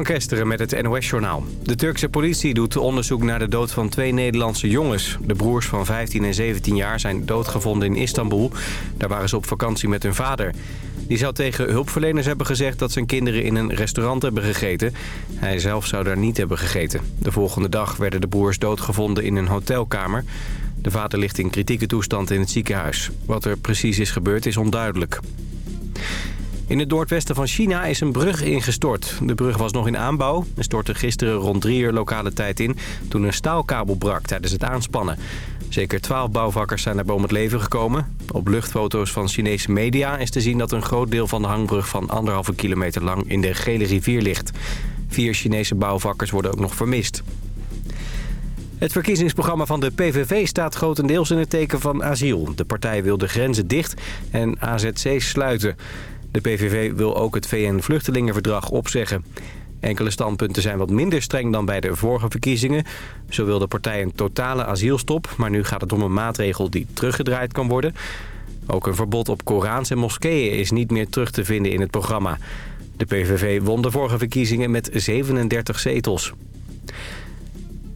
Van Kesteren met het NOS-journaal. De Turkse politie doet onderzoek naar de dood van twee Nederlandse jongens. De broers van 15 en 17 jaar zijn doodgevonden in Istanbul. Daar waren ze op vakantie met hun vader. Die zou tegen hulpverleners hebben gezegd dat zijn kinderen in een restaurant hebben gegeten. Hij zelf zou daar niet hebben gegeten. De volgende dag werden de broers doodgevonden in een hotelkamer. De vader ligt in kritieke toestand in het ziekenhuis. Wat er precies is gebeurd is onduidelijk. In het noordwesten van China is een brug ingestort. De brug was nog in aanbouw en stortte gisteren rond drie uur lokale tijd in... toen een staalkabel brak tijdens het aanspannen. Zeker twaalf bouwvakkers zijn daarbij om het leven gekomen. Op luchtfoto's van Chinese media is te zien dat een groot deel van de hangbrug... van anderhalve kilometer lang in de Gele Rivier ligt. Vier Chinese bouwvakkers worden ook nog vermist. Het verkiezingsprogramma van de PVV staat grotendeels in het teken van asiel. De partij wil de grenzen dicht en AZC's sluiten... De PVV wil ook het VN-vluchtelingenverdrag opzeggen. Enkele standpunten zijn wat minder streng dan bij de vorige verkiezingen. Zo wil de partij een totale asielstop, maar nu gaat het om een maatregel die teruggedraaid kan worden. Ook een verbod op Korans en moskeeën is niet meer terug te vinden in het programma. De PVV won de vorige verkiezingen met 37 zetels.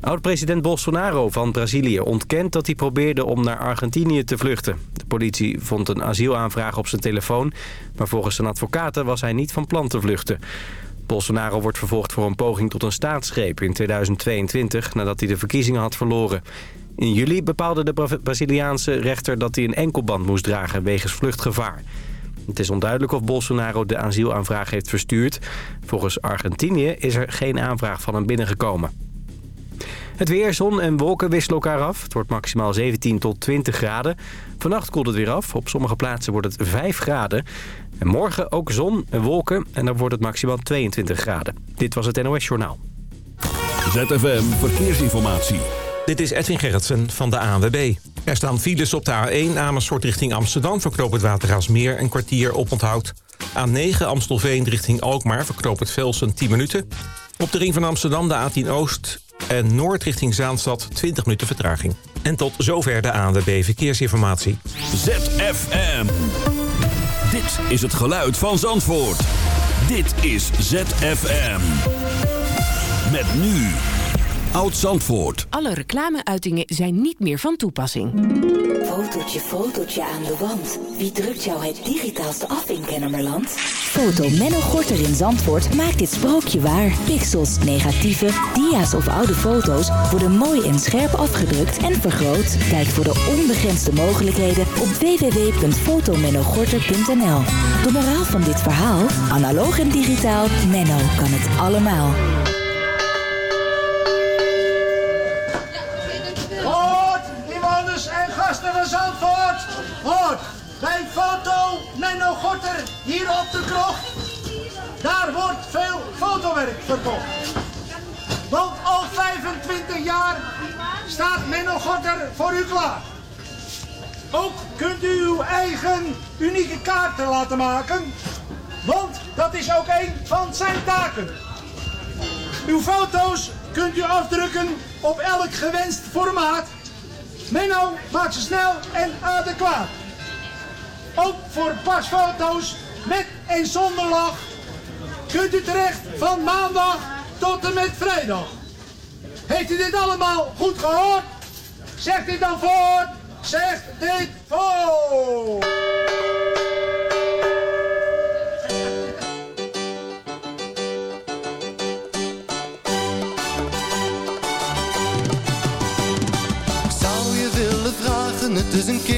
Oud-president Bolsonaro van Brazilië ontkent dat hij probeerde om naar Argentinië te vluchten. De politie vond een asielaanvraag op zijn telefoon, maar volgens zijn advocaten was hij niet van plan te vluchten. Bolsonaro wordt vervolgd voor een poging tot een staatsgreep in 2022 nadat hij de verkiezingen had verloren. In juli bepaalde de Braziliaanse rechter dat hij een enkelband moest dragen wegens vluchtgevaar. Het is onduidelijk of Bolsonaro de asielaanvraag heeft verstuurd. Volgens Argentinië is er geen aanvraag van hem binnengekomen. Het weer, zon en wolken wisselen elkaar af. Het wordt maximaal 17 tot 20 graden. Vannacht koelt het weer af. Op sommige plaatsen wordt het 5 graden. En morgen ook zon en wolken. En dan wordt het maximaal 22 graden. Dit was het NOS Journaal. ZFM Verkeersinformatie. Dit is Edwin Gerritsen van de ANWB. Er staan files op de A1 Amersfoort richting Amsterdam... verknoop het Watergaasmeer een kwartier op onthoud. A9 Amstelveen richting Alkmaar verknoop het Velsen 10 minuten. Op de ring van Amsterdam de A10 Oost en Noord richting Zaanstad 20 minuten vertraging. En tot zover de ANWB Verkeersinformatie. ZFM. Dit is het geluid van Zandvoort. Dit is ZFM. Met nu Oud Zandvoort. Alle reclameuitingen zijn niet meer van toepassing. Fotootje, fotootje aan de wand. Wie drukt jou het digitaalste af in Kennemerland? Foto Menno Gorter in Zandvoort maakt dit sprookje waar. Pixels, negatieve, dia's of oude foto's worden mooi en scherp afgedrukt en vergroot. Kijk voor de onbegrensde mogelijkheden op www.fotomennogorter.nl. De moraal van dit verhaal? Analoog en digitaal, Menno kan het allemaal. Hoort, bij foto Menno Gorter hier op de krocht. Daar wordt veel fotowerk verkocht. Want al 25 jaar staat Menno Gorter voor u klaar. Ook kunt u uw eigen unieke kaarten laten maken. Want dat is ook een van zijn taken. Uw foto's kunt u afdrukken op elk gewenst formaat Menno maakt ze snel en adequaat. Ook voor pasfoto's met en zonder lach kunt u terecht van maandag tot en met vrijdag. Heeft u dit allemaal goed gehoord? Zegt dit dan voor, zegt dit voor. het is een keer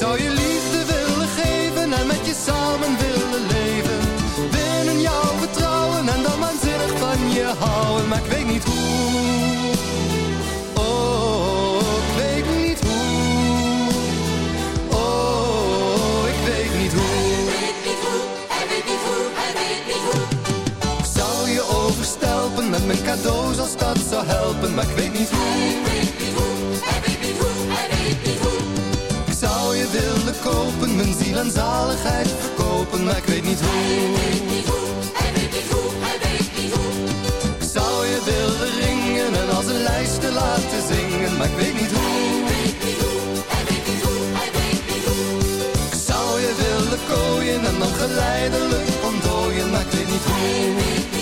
Zou je liefde willen geven en met je samen willen leven. Binnen jouw vertrouwen en dan waanzinnig van je houden, maar ik weet niet hoe. Oh, ik weet niet hoe. Oh, ik weet niet hoe. Hij weet niet hoe, hij weet niet hoe, hij weet niet hoe. Ik zou je over mijn cadeaus als dat zou helpen, maar ik weet niet hoe. Kopen, mijn ziel en zaligheid verkopen, maar ik weet niet hoe. Ik zou je willen ringen en als een lijst te laten zingen, maar ik weet niet hoe. Ik zou je willen kooien en dan geleidelijk ontdooien, maar ik weet niet hoe.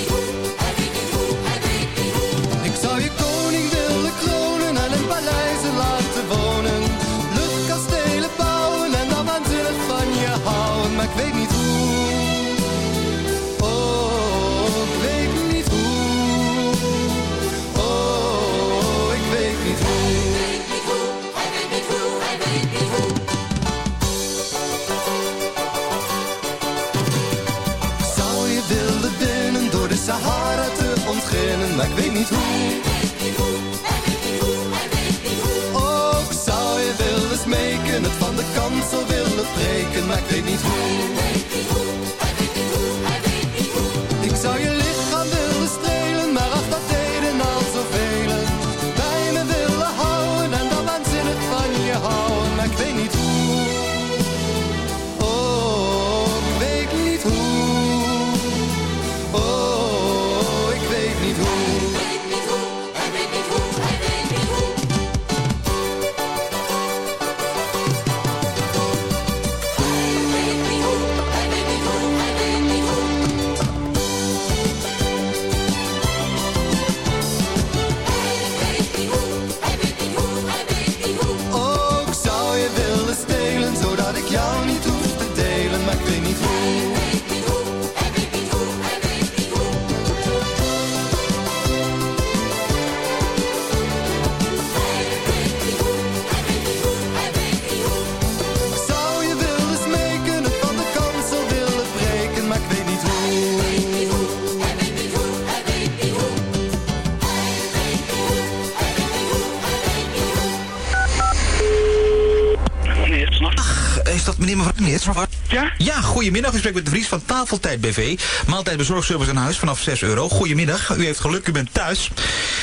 Goedemiddag. U spreekt met de Vries van Tafeltijd BV. Maaltijd bezorgservice aan huis vanaf 6 euro. Goedemiddag. U heeft geluk, u bent thuis.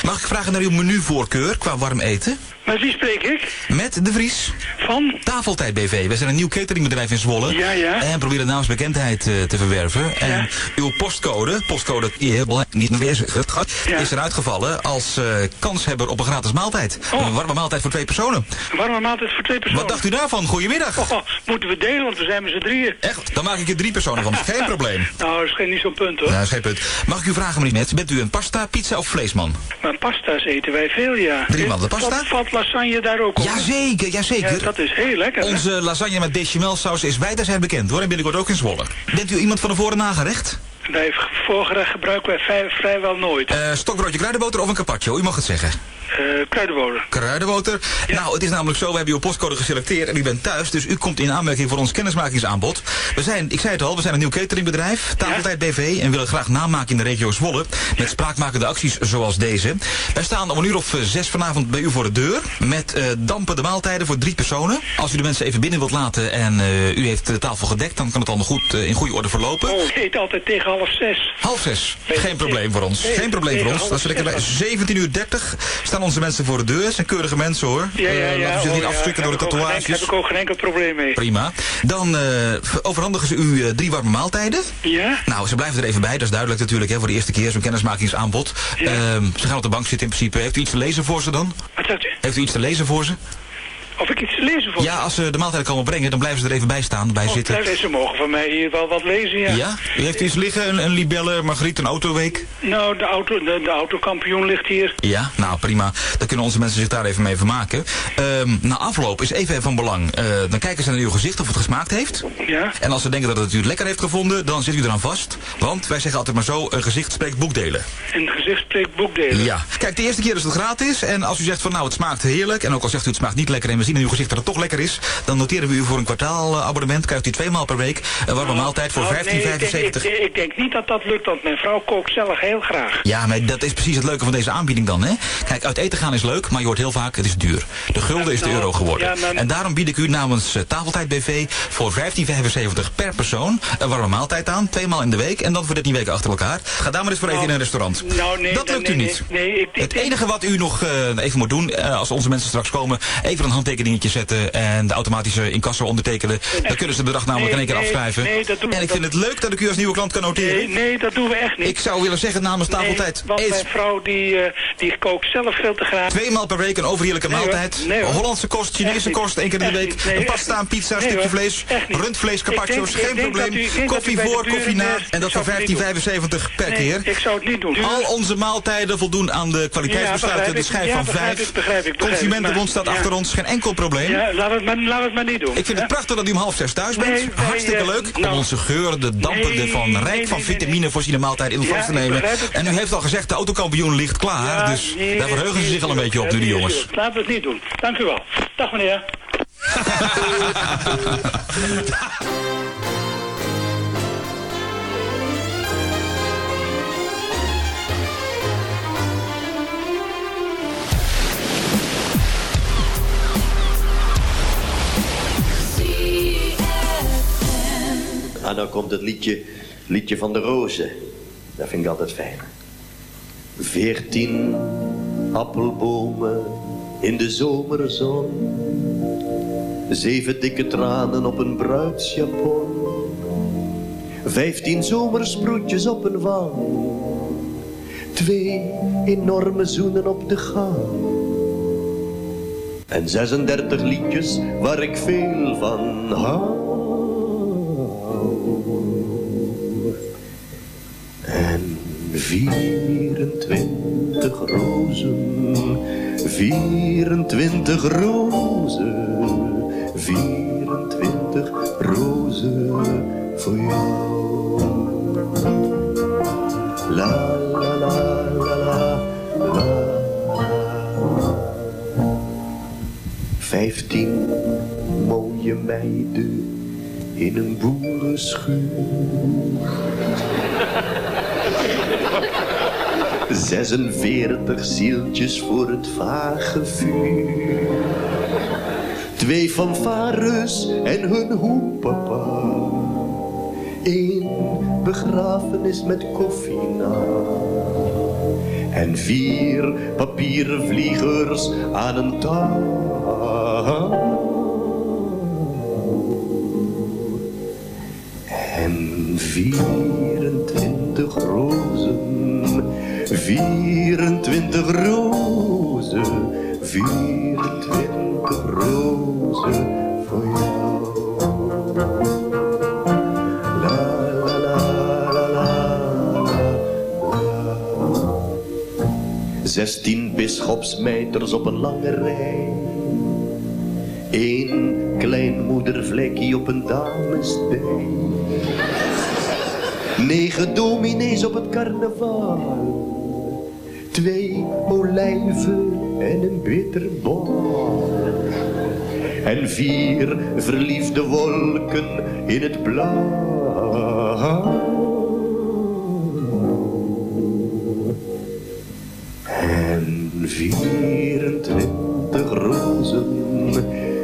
Mag ik vragen naar uw menuvoorkeur qua warm eten? Met wie spreek ik? Met de Vries. Van? Tafeltijd BV. We zijn een nieuw cateringbedrijf in Zwolle. Ja, ja. En proberen naamsbekendheid eh, te verwerven. En uw postcode, postcode IE, niet meer gaat, Ja. is eruit gevallen als eh, kanshebber op een gratis maaltijd. Oh. Een warme maaltijd voor twee personen. Een warme maaltijd voor twee personen. Wat dacht u daarvan? Goedemiddag. Oh, moeten we delen, want we zijn met z'n drieën. Echt, dan maak ik er drie personen van. Geen probleem. Nou, dat is geen niet zo'n punt hoor. Ja, is geen punt. Mag ik u vragen, meneer Mets, bent u een pasta, pizza of vleesman? Maar pasta's eten wij veel, ja. Drie maanden pasta? Valt lasagne daar ook op? Jazeker, jazeker. Ja, dat is heel lekker. hè? Onze lasagne met bechamelsaus is zijn bekend hoor. En binnenkort ook in Zwolle. Bent u iemand van de voor- en nagerecht? Wij voorgerecht gebruiken wij vrij- vrijwel nooit. Eh stokbroodje kruidenboter of een carpaccio? U mag het zeggen. Eh kruidenboter. Kruidenboter. Nou, het is namelijk zo, we hebben uw postcode geselecteerd en u bent thuis, dus u komt in aanmerking voor ons kennismakingsaanbod. We zijn, ik zei het al, we zijn een nieuw cateringbedrijf, Tafeltijd BV, en willen graag namaken in de regio Zwolle, met spraakmakende acties zoals deze. Wij staan om een uur of eh, zes vanavond bij u voor de deur, met eh dampende maaltijden voor drie personen. Als u de mensen even binnen wilt laten en u heeft de tafel gedekt, dan kan het allemaal goed in goede orde verlopen. Oh, ik eet altijd tegen half zes. Half zes. Geen probleem voor ons. Geen probleem voor ons. Dat is lekker bij zes. 17 uur 30 staan onze mensen voor de deur. Het zijn keurige mensen hoor. Ja, ja, Eh, ja. laten ze oh, niet ja. afschrikken door de tatoeages. Heb ik ook geen enkel probleem mee. Prima. Dan eh, overhandigen ze u eh, drie warme maaltijden. Ja? Nou, ze blijven er even bij. Dat is duidelijk natuurlijk hè, voor de eerste keer zo'n kennismakingsaanbod. Ja. Ehm, ze gaan op de bank zitten in principe. Heeft u iets te lezen voor ze dan? Wat zegt u? Heeft u iets te lezen voor ze? Of ik iets te lezen voor Ja, als ze de maaltijden komen brengen, dan blijven ze er even bij staan, bij Oh, zitten. blijf- Ze mogen van mij hier wel wat lezen, ja. Ja? U heeft iets liggen, een, een libelle, Margriet, een autoweek? Nou, de, auto, de, de autokampioen ligt hier. Ja, nou prima. Dan kunnen onze mensen zich daar even mee vermaken. Ehm na afloop is even van belang. Eh, dan kijken ze naar uw gezicht of het gesmaakt heeft. Ja? En als ze denken dat het u lekker heeft gevonden, dan zit u eraan vast. Want wij zeggen altijd maar zo, een gezicht spreekt boekdelen. En gezicht spreekt boekdelen. Ja. Kijk, de eerste keer is het gratis. En als u zegt van nou, het smaakt heerlijk. En ook al zegt u het smaakt niet lekker en we zien in uw gezicht dat het toch lekker is, dan noteren we u voor een kwartaalabonnement. Krijgt u twee maal per week een warme maaltijd voor Nou, nee, 15,75. ik, denk, ik, ik denk niet dat dat lukt, want mijn vrouw kookt zelf heel graag. Ja, maar dat is precies het leuke van deze aanbieding dan, hè? Kijk, uit eten gaan is leuk, maar je hoort heel vaak, het is duur. De gulden is de Nou, euro geworden. ja, maar- En daarom bied ik u namens eh, Tafeltijd BV voor 15,75 per persoon een warme maaltijd aan. Tweemaal in de week en dan voor 13 weken achter elkaar. Ga daar maar eens voor even in een restaurant. Nou, nee, dat lukt nee, u niet. Nee, ik, Het enige wat u nog eh, even moet doen, eh, als onze mensen straks komen, even een handtekeningetje zetten en de automatische incasso ondertekenen. Dan kunnen ze de bedrag namelijk in één keer Nee, nee, afschrijven. nee, dat doen we- en ik vind het leuk dat ik u als nieuwe klant kan noteren. Nee, nee, dat doen we echt niet. Ik zou willen zeggen namens Tafeltijd. Nee, want is mijn vrouw die, eh, die kookt zelf veel te graag. Tweemaal per week een overheerlijke Nee, hoor. maaltijd. Nee, hoor. Hollandse kost, Chinese kost, één keer in de week. Nee, een pasta, een pizza, een Nee, stukje vlees. Rundvlees, carpaccio's, geen probleem. u- koffie voor, koffie na. En dat voor zou het niet doen. 15,75 per Nee, keer. ik zou het niet doen. Al onze maaltijden voldoen aan de kwaliteitsbesluiten. De schijf van ik. Ja, begrijp 5. ik, begrijp ik, begrijp ik. Consumentenbond staat achter ons, geen enkel probleem. Ja, laat het, maar, laat het maar niet doen. Ik vind het prachtig dat u om half zes thuis bent. Nee, Hartstikke leuk nou- om onze geuren, de dampen van nee, rijk van vitamine voorziene maaltijd in Ja, te nemen. En u heeft al gezegd, de autokampioen ligt klaar. Dus daar verheugen ze zich al een beetje op nu, die jongens. Laten we het niet doen. Dank u wel. Dag meneer. Ah, dan komt het liedje, liedje van de rozen. Dat vind ik altijd fijn. Veertien appelbomen in de zomerzon. Zeven dikke tranen op een bruidsjapon. Vijftien zomersproetjes op een wang. Twee enorme zoenen op de gang. En 36 liedjes waar ik veel van hou. En 24 rozen, 24 rozen, 24 rozen voor jou. La la la la la la. Vijftien mooie meiden in een boerenschuur. 46 zieltjes voor het vage vuur. Twee fanfares en hun hoepapa. Eén begrafenis met koffie na. En vier papieren vliegers aan een touw. 24 rozen voor jou. La la la la la la. Zestien bisschopsmeiters op een lange rij. Eén klein moedervlekje op een damesdij. Negen dominees op het carnaval. Twee olijven en een bitterbal. En vier verliefde wolken in het blauw. En 24 rozen,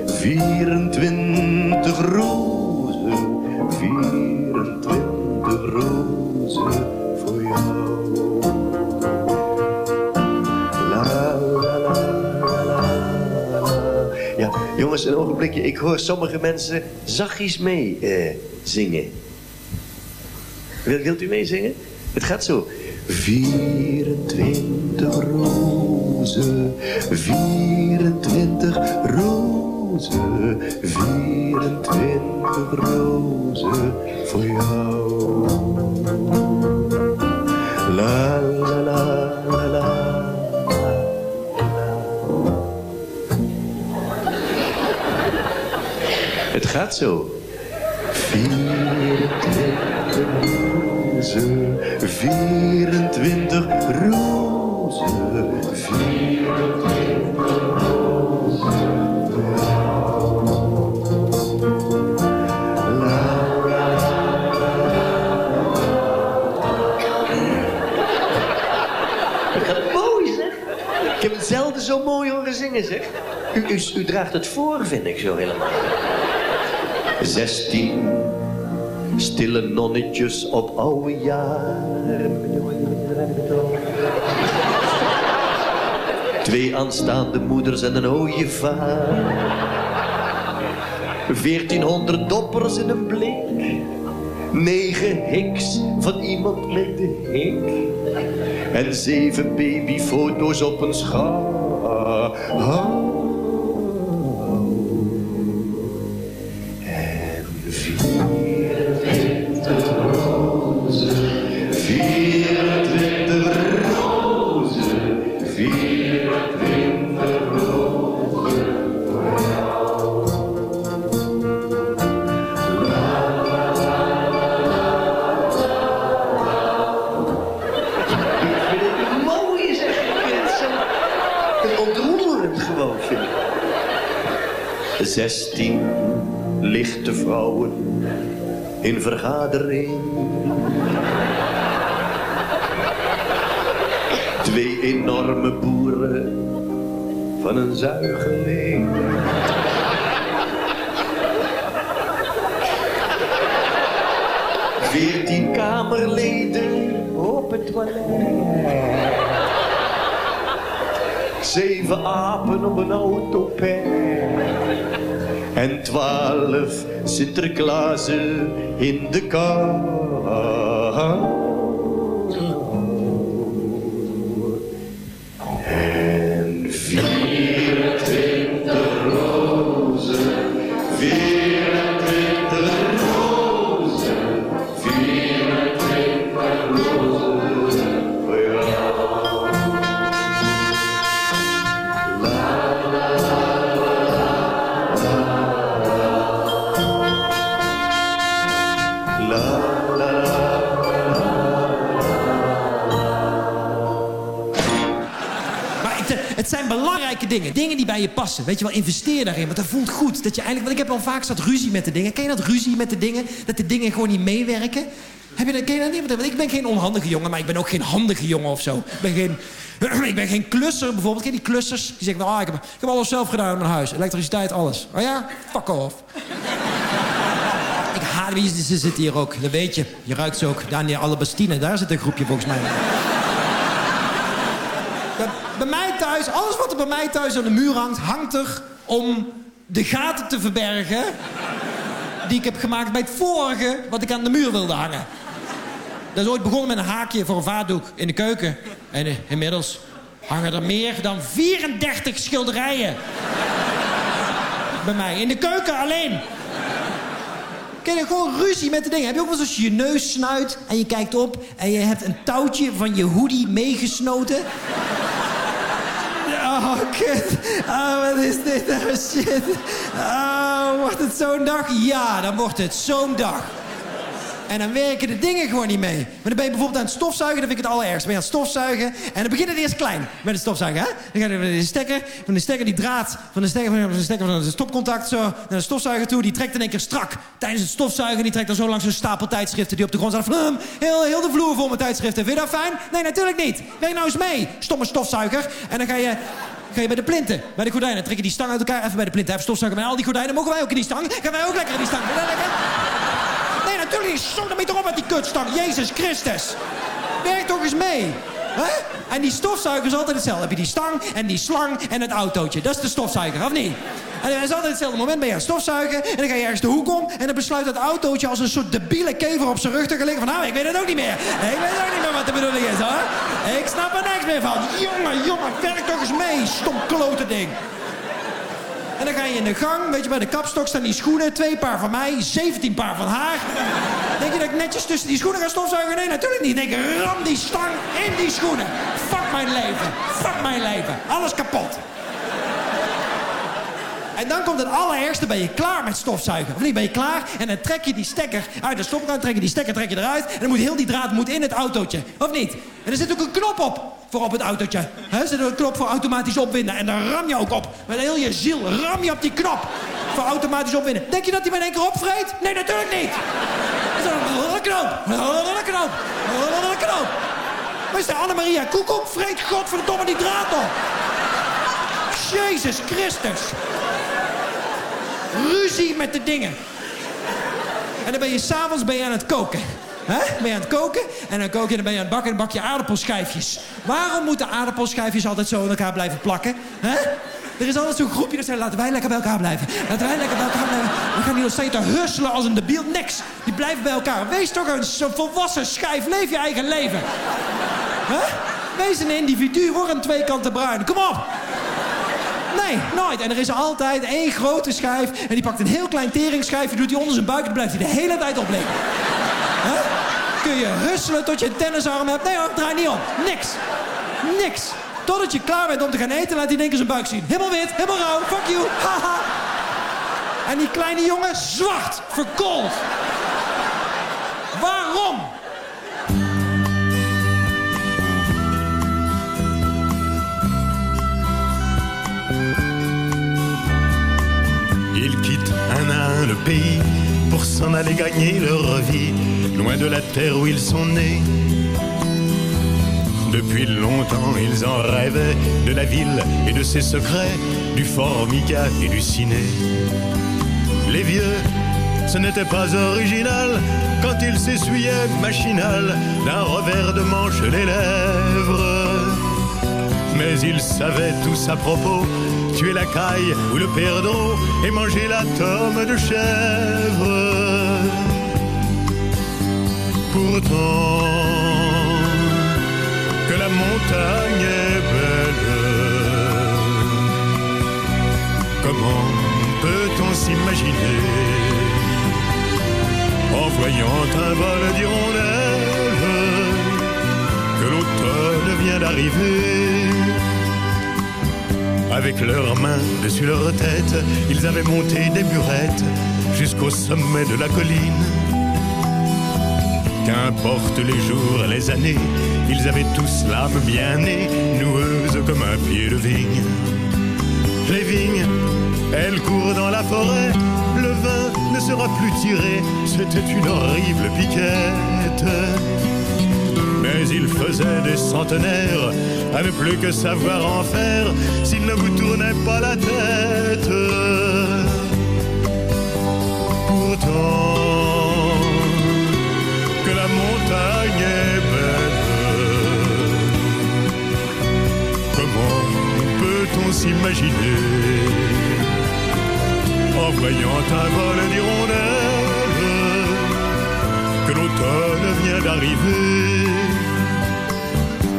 24 rozen, 24 rozen jongens, een ogenblikje. Ik hoor sommige mensen zachtjes mee eh, zingen. Wilt, wilt u meezingen? Het gaat zo. 24 rozen, 24 rozen, 24 rozen voor jou. La gaat zo. rozen, 24 rozen, 24 Ik heb het zelden zo mooi horen zingen, zeg. U, u, draagt het voor, vind ik, zo helemaal. Zestien stille nonnetjes op oude jaren. Twee aanstaande moeders en een ooievaar. Veertienhonderd doppers in een blik. Negen hiks van iemand met de hik. En zeven babyfoto's op een schaar. Zestien lichte vrouwen in vergadering. Twee enorme boeren van een zuigeling. Veertien kamerleden op het toilet. Zeven apen op een autopet. En twaalf Sinterklaasen in de kar. Zijn belangrijke dingen. Dingen die bij je passen. Weet je wel, investeer daarin. Want dat voelt goed. Dat je eigenlijk, want ik heb al vaak zat ruzie met de dingen. Ken je dat ruzie met de dingen? Dat de dingen gewoon niet meewerken? Heb je dat, ken je dat niet? Want ik ben geen onhandige jongen, maar ik ben ook geen handige jongen of zo. Ik ben geen, ik ben geen klusser bijvoorbeeld. Ken je die klussers? Die zeggen, ah, ik, heb, ik heb alles zelf gedaan in mijn huis. Elektriciteit, alles. Oh ja? Fuck off. ik haat wie ze zitten hier ook. Dat weet je. Je ruikt ze ook. Daniel Alabastine, daar zit een groepje volgens mij. Bij, mij thuis, alles wat er bij mij thuis aan de muur hangt, hangt er om de gaten te verbergen. die ik heb gemaakt bij het vorige wat ik aan de muur wilde hangen. Dat is ooit begonnen met een haakje voor een vaatdoek in de keuken. En eh, inmiddels hangen er meer dan 34 schilderijen. bij mij, in de keuken alleen. Ken je gewoon ruzie met de dingen? Heb je ook wel eens als je je neus snuit en je kijkt op en je hebt een touwtje van je hoodie meegesnoten? Oh, kut. Oh, wat is dit nou shit? Oh, wordt het zo'n dag? Ja, dan wordt het zo'n dag. En dan werken de dingen gewoon niet mee. Maar dan ben je bijvoorbeeld aan het stofzuigen, dan vind ik het allerergst. Ben je aan het stofzuigen en dan begint het eerst klein met het stofzuigen. Hè? Dan ga je de stekker, van de stekker, die draad van de stekker van de, stekker van het stopcontact zo naar de stofzuiger toe. Die trekt in één keer strak tijdens het stofzuigen. Die trekt dan zo langs een stapel tijdschriften die op de grond staan. Vlam, heel, heel de vloer vol met tijdschriften. Vind je dat fijn? Nee, natuurlijk niet. Werk nou eens mee, stomme stofzuiger. En dan ga je... Ga je bij de plinten, bij de gordijnen. Trek je die stang uit elkaar. Even bij de plinten, even stofzuigen. Met al die gordijnen mogen wij ook in die stang. Gaan wij ook lekker in die stang. Nee, natuurlijk niet. Zo, dan ben met die kutstang. Jezus Christus. Werk toch eens mee. En die stofzuiger is altijd hetzelfde. Heb je die stang en die slang en het autootje. Dat is de stofzuiger, of niet? En het is altijd hetzelfde moment. Ben je aan stofzuigen en dan ga je ergens de hoek om... en dan besluit dat autootje als een soort debiele kever op zijn rug te gaan liggen... van nou, ik weet het ook niet meer. Ik weet ook niet meer wat de bedoeling is, hoor. Ik snap er niks meer van. Jongen, jongen, werk toch eens mee, stom klote ding. En dan ga je in de gang, weet je, bij de kapstok staan die schoenen. Twee paar van mij, 17 paar van haar. Denk je dat ik netjes tussen die schoenen ga stofzuigen? Nee, natuurlijk niet. Denk ram die stang in die schoenen. Fuck mijn leven. Fuck mijn leven. Alles kapot. En dan komt het allerergste, ben je klaar met stofzuigen. Of niet, ben je klaar? En dan trek je die stekker uit de stopkraan, trek je die stekker trek je eruit. En dan moet heel die draad moet in het autootje. Of niet? En er zit ook een knop op voor op het autootje. He, er zit een knop voor automatisch opwinden. En daar ram je ook op. Met heel je ziel ram je op die knop voor automatisch opwinden. Denk je dat hij met één keer opvreet? Nee, natuurlijk niet. Knoop. Knoop. Waar is de Annemaria Koekoek? Vreet godverdomme die draad op. Jezus Christus. Ruzie met de dingen. En dan ben je s'avonds aan het koken. Hè? Ben je aan het koken en dan kook je, dan ben je aan het bakken en bak je aardappelschijfjes. Waarom moeten aardappelschijfjes altijd zo in elkaar blijven plakken? Hè? Er is altijd zo'n groepje dat zegt, laten wij lekker bij elkaar blijven. Laten wij lekker bij elkaar blijven. We gaan niet nog steeds te husselen als een debiel. Niks. Die blijven bij elkaar. Wees toch een volwassen schijf. Leef je eigen leven. Wees een individu. Word een twee kanten bruin. Kom op. Nee, nooit. En er is altijd één grote schijf. En die pakt een heel klein teringschijfje, doet hij onder zijn buik... en blijft hij de hele tijd opleggen. Hè? Kun je husselen tot je een tennisarm hebt? Nee hoor, draai niet om. Niks. Niks. Totdat je klaar bent om te gaan eten, laat hij denken zijn buik zien. Helemaal wit, helemaal rauw, fuck you, haha. En die kleine jongen, zwart, verkoold. Waarom? Ils quittent un à un le pays pour s'en aller gagner leur vie, loin de la terre où ils sont nés. Depuis longtemps, ils en rêvaient de la ville et de ses secrets, du formica et du ciné. Les vieux, ce n'était pas original quand ils s'essuyaient machinal d'un revers de manche les lèvres. Mais ils savaient tous à propos tuer la caille ou le perdreau et manger la tome de chèvre. Pourtant, montagne est belle, comment peut-on s'imaginer en voyant un vol d'hirondelles que l'automne vient d'arriver? Avec leurs mains dessus leur tête, ils avaient monté des burettes jusqu'au sommet de la colline. Qu'importe les jours, les années, ils avaient tous l'âme bien née, noueuse comme un pied de vigne. Les vignes, elles courent dans la forêt, le vin ne sera plus tiré, c'était une horrible piquette. Mais il faisait des centenaires à ne plus que savoir en faire s'il ne vous tournait pas la tête. Pourtant, comment peut-on s'imaginer en voyant un vol d'hirondelles que l'automne vient d'arriver?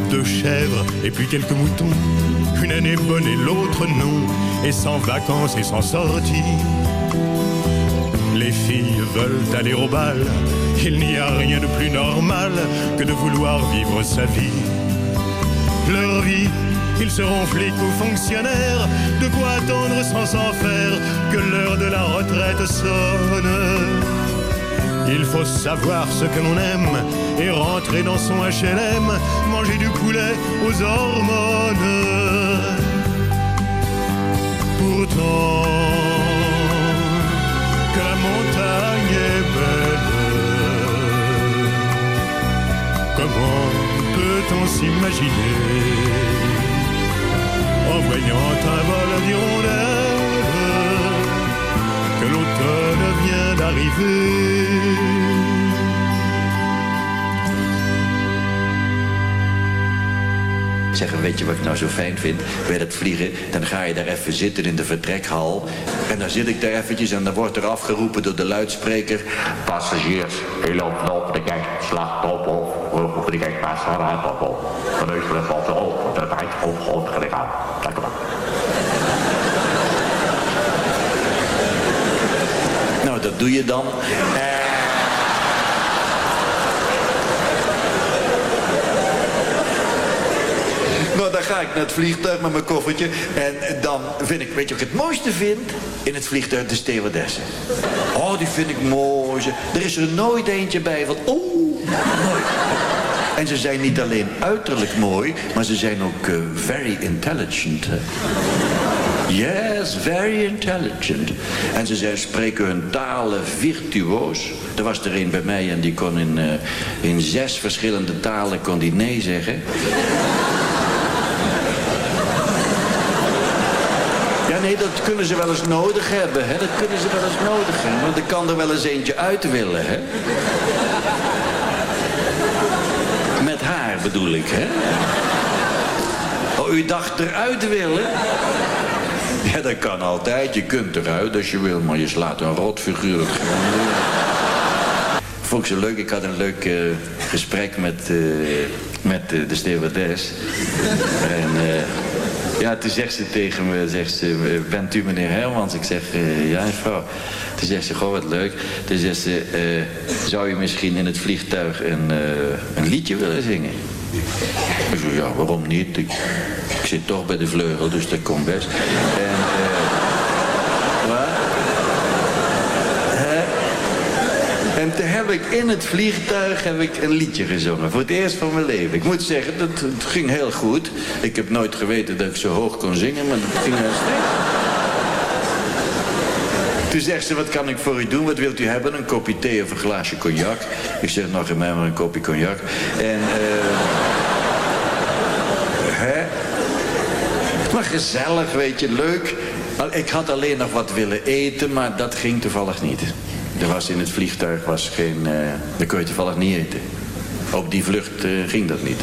Deux chèvres et puis quelques moutons. Une année bonne et l'autre non, et sans vacances et sans sortie. Les filles veulent aller au bal, il n'y a rien de plus normal que de vouloir vivre sa vie. Leur vie, ils seront flics ou fonctionnaires, de quoi attendre sans s'en faire que l'heure de la retraite sonne. Il faut savoir ce que l'on aime et rentrer dans son HLM, manger du poulet aux hormones. Pourtant, peut-on s'imaginer en voyant un vol que l'automne vient d'arriver. Zeggen, weet je wat ik nou zo fijn vind? Bij het vliegen, dan ga je daar even zitten in de vertrekhal. En dan zit ik daar eventjes en dan wordt er afgeroepen door de luidspreker. Passagiers, loopt op de kijkslag op. Op de kijkpaas gaat op. op. De neus valt erop. De tijd op grond gegaan. U wel. Nou, dat doe je dan. Dan ga ik naar het vliegtuig met mijn koffertje. En dan vind ik, weet je wat ik het mooiste vind? In het vliegtuig de stewardessen. Oh, die vind ik mooi. Er is er nooit eentje bij van, oh, nooit. En ze zijn niet alleen uiterlijk mooi, maar ze zijn ook eh, very intelligent. Yes, very intelligent. En ze zei, spreken hun talen virtuoos. Er was er een bij mij en die kon in, eh, in zes verschillende talen kon die nee zeggen. Nee, dat kunnen ze wel eens nodig hebben, hè. Dat kunnen ze wel eens nodig hebben. Want er kan er wel eens eentje uit willen, hè. Met haar bedoel ik, hè. Oh, u dacht eruit willen? Ja, dat kan altijd. Je kunt eruit als je wil, maar je slaat een rotfiguur. Vond ik zo leuk. Ik had een leuk eh, gesprek met, eh, met eh, de stewardess. en ja, toen zegt ze tegen me, zegt ze, bent u meneer Hermans? Ik zeg, ja mevrouw. Toen zegt ze, goh wat leuk. Toen zegt ze, zou je misschien in het vliegtuig een, een liedje willen zingen? Ik zei, ja, waarom niet? Ik, ik, zit toch bij de vleugel, dus dat komt best. En, uh, wat? Hè? En toen heb ik in het vliegtuig heb ik een liedje gezongen. Voor het eerst van mijn leven. Ik moet zeggen, dat, ging heel goed. Ik heb nooit geweten dat ik zo hoog kon zingen, maar het ging heel sterk. Toen zegt ze, wat kan ik voor u doen? Wat wilt u hebben? Een kopje thee of een glaasje cognac? Ik zeg, nog in mij maar een kopje cognac. En, eh... hè? Maar gezellig, weet je, leuk. Ik had alleen nog wat willen eten, maar dat ging toevallig niet. Er was in het vliegtuig was geen... Uh, daar kon je toevallig niet eten. Op die vlucht uh, ging dat niet.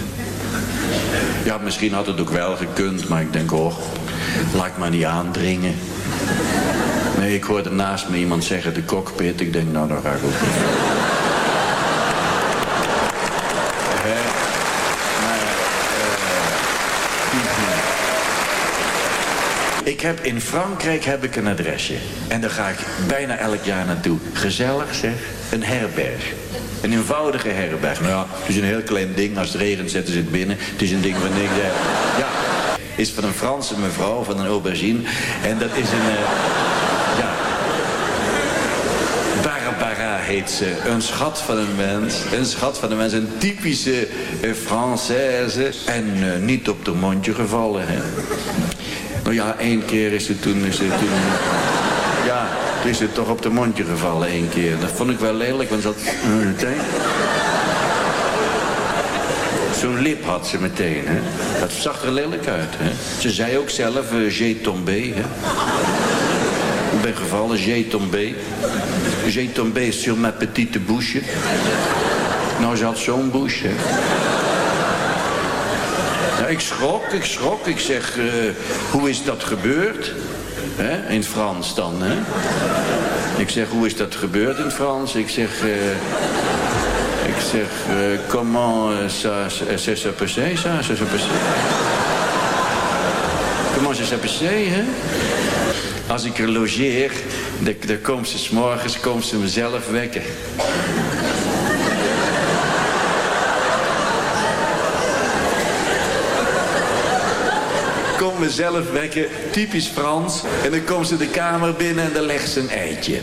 Ja, misschien had het ook wel gekund, maar ik denk, oh, laat ik maar niet aandringen. Nee, ik hoorde naast me iemand zeggen de cockpit. Ik denk, nou, dan ga ik ook niet. Ik heb in Frankrijk heb ik een adresje. En daar ga ik bijna elk jaar naartoe. Gezellig zeg, een herberg. Een eenvoudige herberg. Nou ja, het is een heel klein ding. Als het regent zetten ze het binnen. Het is een ding van niks. Ja, is van een Franse mevrouw, van een aubergine. En dat is een... Uh, heet ze. Een schat van een mens. Een schat van een mens. Een typische eh, Française. En uh, niet op de mondje gevallen. Hè. Nou ja, één keer is ze toen... Is ze toen ja, toen is ze toch op de mondje gevallen één keer. Dat vond ik wel lelijk, want ze had... Zo'n lip had ze meteen, hè. Dat zag er lelijk uit, hè. Ze zei ook zelf, uh, j'ai tombé, hè. Ik ben gevallen, j'ai tombé. J'ai tombé sur ma petite bouche. Nou, ze had zo'n bouche. Ja, ik schrok, ik schrok. Ik zeg, uh, hoe is dat gebeurd? In het Frans dan, hè? Ik zeg, hoe is dat gebeurd in het Frans? Ik zeg... Uh, ik zeg, uh, comment ça, ça passé, ça, ça passé? Comment ça, ça passé, hè? Als ik er logeer, dan, komt ze s'morgens komt ze mezelf wekken. Mezelf wekken, typisch Frans. En dan komt ze de kamer binnen en dan legt ze een eitje.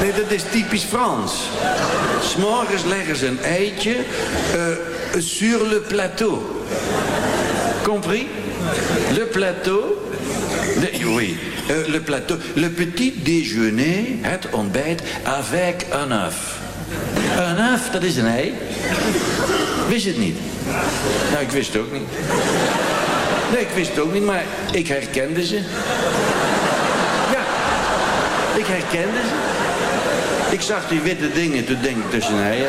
Nee, dat is typisch Frans. S'morgens leggen ze een eitje uh, sur le plateau. Compris Le plateau... De, oui, uh, le plateau. Le petit déjeuner, het ontbijt, avec un œuf. Een œuf, dat is een ei. Wist het niet? Nou, ik wist het ook niet. Nee, ik wist het ook niet, maar ik herkende ze. Ja, ik herkende ze. Ik zag die witte dingen, toen denk ik, tussen een ei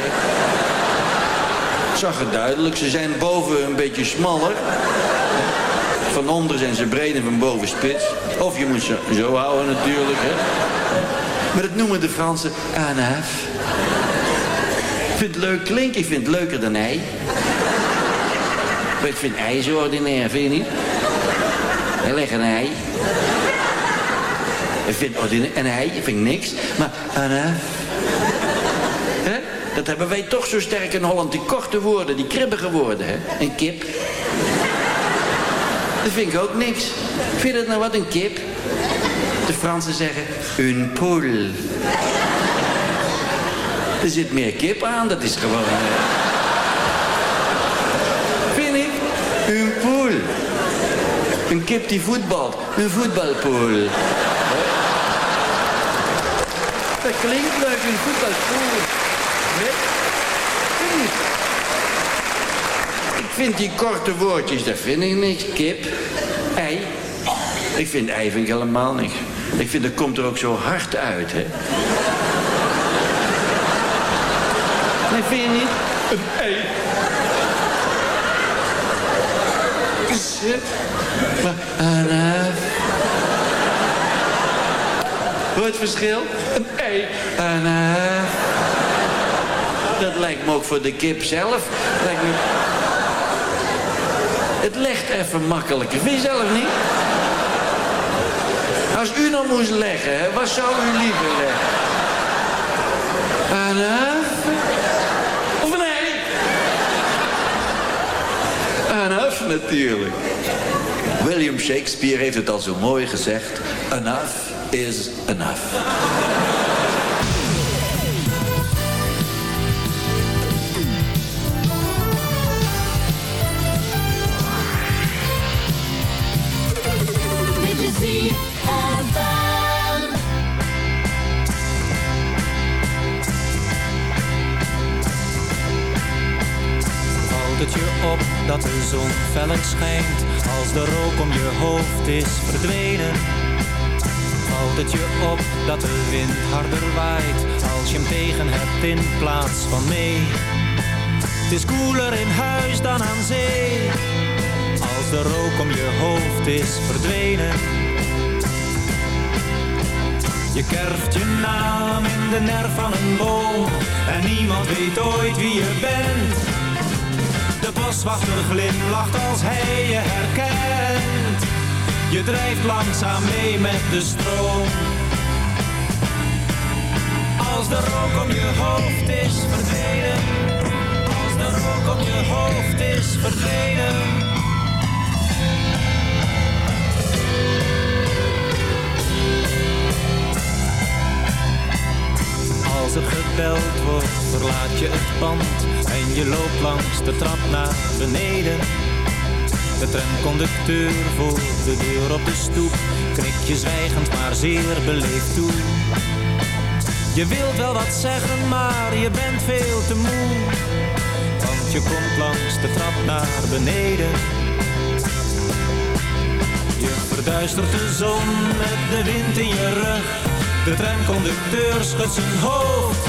zag het duidelijk. Ze zijn boven een beetje smaller. Van onder zijn ze breed en van boven spits. Of je moet ze zo houden natuurlijk. Hè. Maar dat noemen de Fransen anaf. Vind het leuk klinken. Ik vind het leuker dan ei. Maar ik vind ei zo ordinair, vind je niet? Hij legt een ei. Ik vind ordinair, een ei, ik vind niks. Maar anaf. Dat hebben wij toch zo sterk in Holland. Die korte woorden, die kribbige woorden. Hè? Een kip. Dat vind ik ook niks. Vind je dat nou wat, een kip? De Fransen zeggen, een poule. Er zit meer kip aan, dat is gewoon... Uh... Vind ik? Een kip die voetbalt. Een voetbalpool. Dat klinkt leuk, een voetbalpool. Nee? Je? Ik vind die korte woordjes, dat vind ik niks. Kip, ei. Ik vind ei vind helemaal niks. Ik vind, dat komt er ook zo hard uit, hè. Nee, vind je niet? Een ei. Zit. Maar, Anna. Hoor het verschil? Een ei. Anna. Dat lijkt me ook voor de kip zelf. Lijkt me... Het legt even makkelijker. Vind je zelf niet? Als u nou moest leggen, hè, wat zou u liever leggen? Anna? Of een ei? Enough natuurlijk. William Shakespeare heeft het al zo mooi gezegd. Enough is enough. Dat de zon feller schijnt als de rook om je hoofd is verdwenen? Valt het je op dat de wind harder waait als je hem tegen hebt in plaats van mee? Het is koeler in huis dan aan zee als de rook om je hoofd is verdwenen. Je kerft je naam in de nerf van een boom en niemand weet ooit wie je bent. Boswachter glimlacht als hij je herkent. Je drijft langzaam mee met de stroom. Als de rook om je hoofd is verdwenen. Als de rook om je hoofd is verdwenen. Gebeld verlaat je het pand en je loopt langs de trap naar beneden. De tramconducteur voor de deur op de stoep knikt je zwijgend maar zeer beleefd toe. Je wilt wel wat zeggen, maar je bent veel te moe. Want je komt langs de trap naar beneden. Je verduistert de zon met de wind in je rug. De tramconducteur schudt zijn hoofd.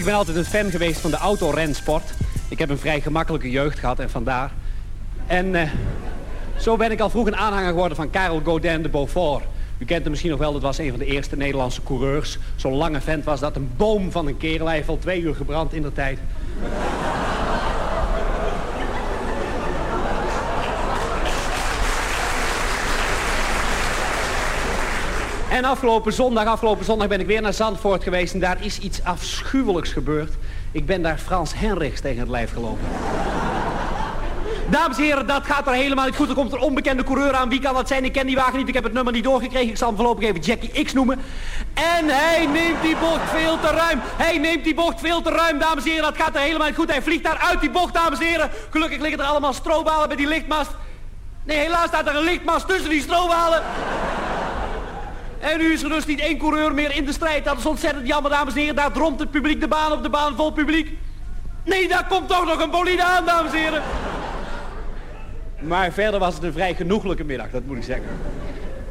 Ik ben altijd een fan geweest van de autorensport. Ik heb een vrij gemakkelijke jeugd gehad en vandaar. En eh, zo ben ik al vroeg een aanhanger geworden van Karel Godin de Beaufort. U kent hem misschien nog wel, dat was een van de eerste Nederlandse coureurs. Zo'n lange vent was dat, een boom van een kerel. Hij al twee uur gebrand in de tijd. En afgelopen zondag, afgelopen zondag ben ik weer naar Zandvoort geweest en daar is iets afschuwelijks gebeurd. Ik ben daar Frans Henrichs tegen het lijf gelopen. Dames en heren, dat gaat er helemaal niet goed. Er komt een onbekende coureur aan. Wie kan dat zijn? Ik ken die wagen niet. Ik heb het nummer niet doorgekregen. Ik zal hem voorlopig even Jackie X noemen. En hij neemt die bocht veel te ruim. Hij neemt die bocht veel te ruim, dames en heren. Dat gaat er helemaal niet goed. Hij vliegt daar uit die bocht, dames en heren. Gelukkig liggen er allemaal strobalen bij die lichtmast. Nee, helaas staat er een lichtmast tussen die strobalen. En nu is er dus niet één coureur meer in de strijd. Dat is ontzettend jammer, dames en heren. Daar dromt het publiek de baan op de baan vol publiek. Nee, daar komt toch nog een bolide aan, dames en heren. Maar verder was het een vrij genoeglijke middag, dat moet ik zeggen.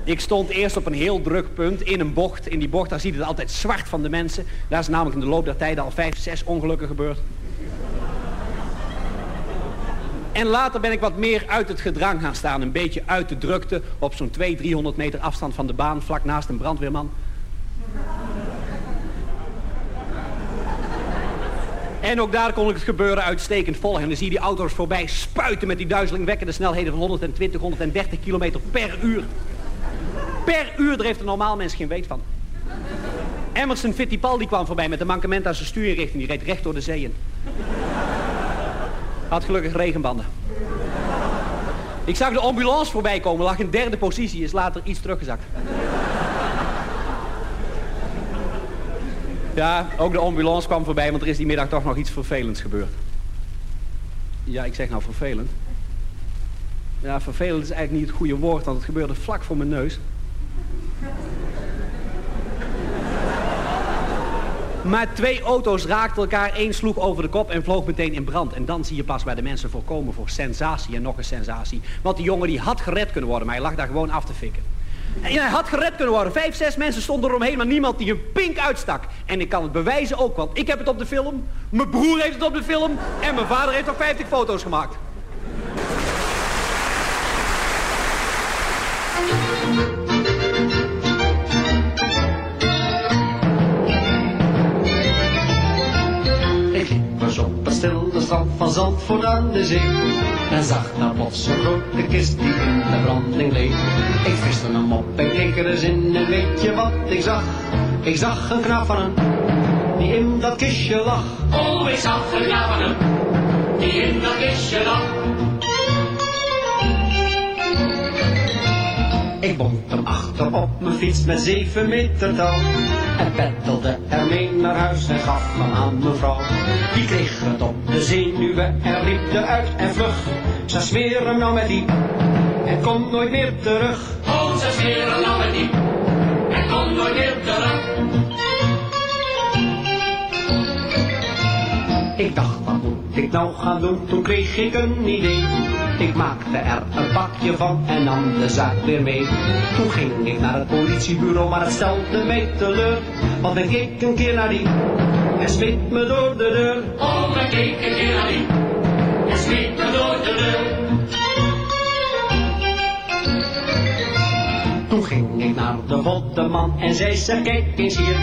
Ik stond eerst op een heel druk punt in een bocht. In die bocht, daar ziet het altijd zwart van de mensen. Daar is namelijk in de loop der tijden al vijf, zes ongelukken gebeurd. En later ben ik wat meer uit het gedrang gaan staan. Een beetje uit de drukte op zo'n 200, 300 meter afstand van de baan. Vlak naast een brandweerman. En ook daar kon ik het gebeuren uitstekend volgen. En dan zie je die auto's voorbij spuiten met die duizelingwekkende snelheden van 120, 130 kilometer per uur. Per uur, daar heeft een normaal mens geen weet van. Emerson Fittipaldi kwam voorbij met een mankement aan zijn stuurrichting. Die reed recht door de zee in. Had gelukkig regenbanden. Ik zag de ambulance voorbij komen, lag in derde positie, is later iets teruggezakt. Ja, ook de ambulance kwam voorbij, want er is die middag toch nog iets vervelends gebeurd. Ja, ik zeg nou vervelend. Ja, vervelend is eigenlijk niet het goede woord, want het gebeurde vlak voor mijn neus. Maar twee auto's raakten elkaar, één sloeg over de kop en vloog meteen in brand. En dan zie je pas waar de mensen voor komen voor sensatie en nog een sensatie. Want die jongen die had gered kunnen worden, maar hij lag daar gewoon af te fikken. En hij had gered kunnen worden. Vijf, zes mensen stonden eromheen, maar niemand die een pink uitstak. En ik kan het bewijzen ook, want ik heb het op de film. Mijn broer heeft het op de film. En mijn vader heeft ook 50 foto's gemaakt. Een stilde strand van Zandvoort aan de zee. En zag daar plots een grote kist die in de branding leek. Ik viste hem op en keek er eens in en weet je wat ik zag? Ik zag een knaap van hem, die in dat kistje lag. Oh, ik zag een knaap van hem, die in dat kistje lag. Ik bond hem achter op mijn fiets met zeven meter touw. En peddelde ermee naar huis en gaf hem aan mevrouw. Die kreeg het op de zenuwen en riep eruit en vlug. Ze smeren hem nou met die en komt nooit meer terug. Oh, ze smeren nou met die en komt nooit meer terug. Ik dacht, wat moet ik nou gaan doen? Toen kreeg ik een idee. Ik maakte er een pakje van en nam de zaak weer mee. Toen ging ik naar het politiebureau, maar het stelde mij teleur. Want ik keek een keer naar die en smeet me door de deur. Oh, ik keek een keer naar die en smeet me door de deur. Ging ik naar de voddeman en zei ze, kijk eens hier.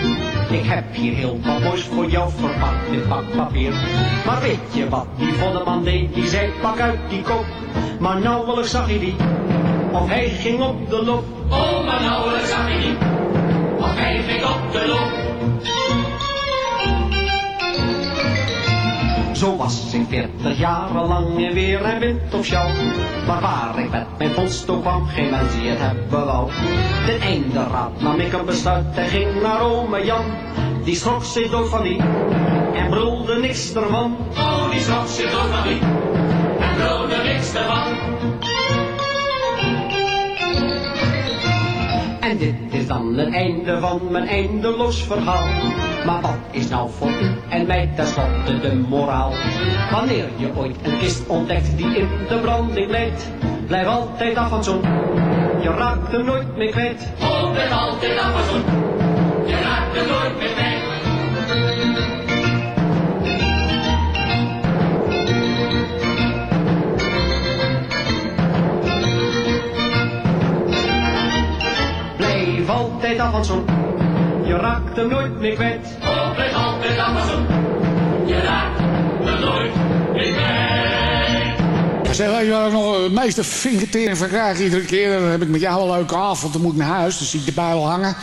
Ik heb hier heel wat moois voor jou verpakt in pakpapier. Maar weet je wat die voddeman deed? Die zei, pak uit die kop. Maar nauwelijks zag hij die, of hij ging op de loop. Oh, maar nauwelijks zag hij die, of hij ging op de loop. Zo was ik veertig jaren lang in weer en wind op sjouw. Maar waar ik met mijn ook kwam, geen mens die het hebben wou. Ten einde raad nam ik een besluit en ging naar ome Jan. Die schrok zich dood van die en brulde niks ervan. Oh, die schrok zich dood van die en brulde niks ervan. En dit is dan het einde van mijn eindeloos verhaal. Maar wat is nou voor u en mij tenslotte de moraal? Wanneer je ooit een kist ontdekt die in de branding leidt, blijf altijd af van zo'n. Je raakt hem nooit meer kwijt. Blijf altijd af van. Je raakt hem nooit meer kwijt. Blijf altijd af van. Je raakt hem nooit meer kwijt. Oh, blijf altijd af van. Je raakt hem nooit meer kwijt. Zeg, je waar ik nog het meeste vingertering van krijg iedere keer? Dan heb ik met jou een leuke avond, dan moet ik naar huis. Dan zie ik de bijl hangen.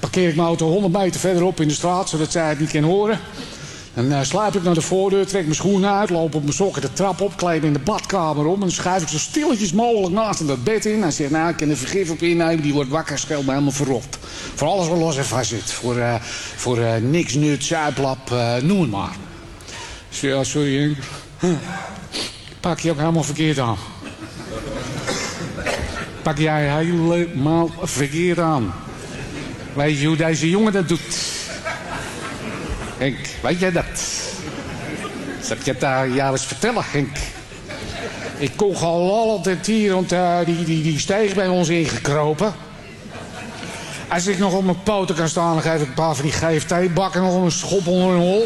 Parkeer ik mijn auto 100 meter verderop in de straat, zodat zij het niet kan horen. Dan uh, sluip ik naar de voordeur, trek mijn schoenen uit, loop op mijn sokken de trap op, kleed in de badkamer om. En dan schuif ik zo stilletjes mogelijk naast hem dat bed in. Hij zegt, nou, ik kan er vergif op innemen, die wordt wakker, scheelt me helemaal verrot. Voor alles wat los en vast zit. Voor, uh, voor uh, niks, nut, zuiplap, noem het maar. Dus ja, sorry, Henk. Pak je ook helemaal verkeerd aan. Pak jij helemaal verkeerd aan. Weet je hoe deze jongen dat doet? Henk, weet jij dat? Ik je daar jou eens vertellen, Henk? Ik kon gewoon altijd hier, want uh, die, die, die steeg bij ons ingekropen. Als ik nog op mijn poten kan staan, dan geef ik een paar van die GFT-bakken nog een schop onder een hol.